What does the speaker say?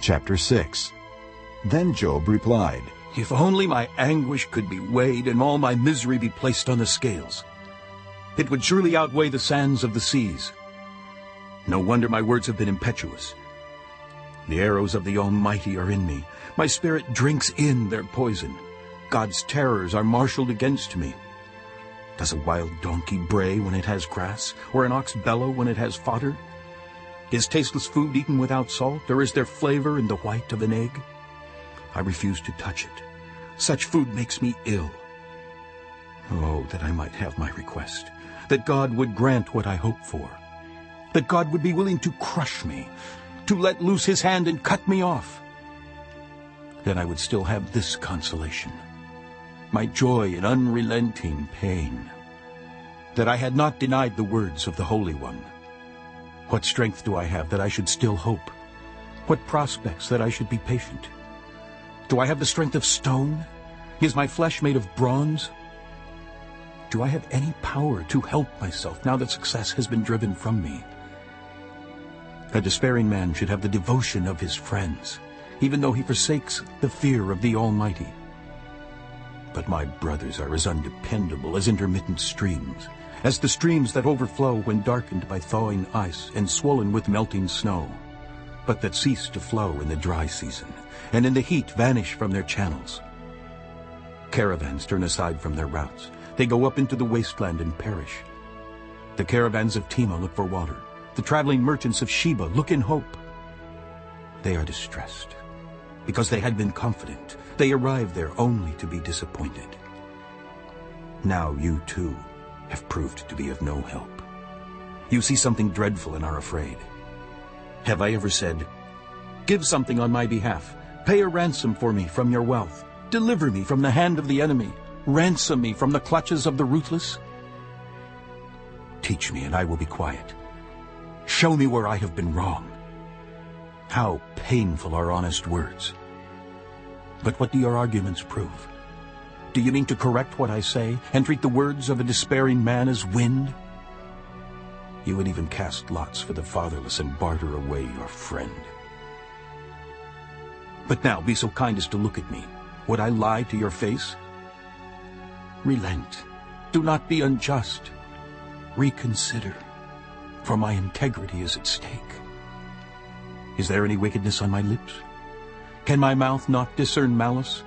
Chapter 6 Then Job replied, If only my anguish could be weighed and all my misery be placed on the scales. It would surely outweigh the sands of the seas. No wonder my words have been impetuous. The arrows of the Almighty are in me. My spirit drinks in their poison. God's terrors are marshaled against me. Does a wild donkey bray when it has grass, or an ox bellow when it has fodder? Is tasteless food eaten without salt, or is there flavor in the white of an egg? I refuse to touch it. Such food makes me ill. Oh, that I might have my request, that God would grant what I hope for, that God would be willing to crush me, to let loose his hand and cut me off. Then I would still have this consolation, my joy in unrelenting pain, that I had not denied the words of the Holy One. What strength do I have that I should still hope? What prospects that I should be patient? Do I have the strength of stone? Is my flesh made of bronze? Do I have any power to help myself now that success has been driven from me? A despairing man should have the devotion of his friends, even though he forsakes the fear of the Almighty. But my brothers are as undependable as intermittent streams, as the streams that overflow when darkened by thawing ice and swollen with melting snow, but that cease to flow in the dry season, and in the heat vanish from their channels. Caravans turn aside from their routes. They go up into the wasteland and perish. The caravans of Tema look for water. The traveling merchants of Sheba look in hope. They are distressed because they had been confident. They arrived there only to be disappointed. Now you too have proved to be of no help. You see something dreadful and are afraid. Have I ever said, Give something on my behalf. Pay a ransom for me from your wealth. Deliver me from the hand of the enemy. Ransom me from the clutches of the ruthless. Teach me, and I will be quiet. Show me where I have been wrong. How painful are honest words. But what do your arguments prove? Do you mean to correct what I say and treat the words of a despairing man as wind? You would even cast lots for the fatherless and barter away your friend. But now be so kind as to look at me. Would I lie to your face? Relent. Do not be unjust. Reconsider, for my integrity is at stake. Is there any wickedness on my lips? Can my mouth not discern malice?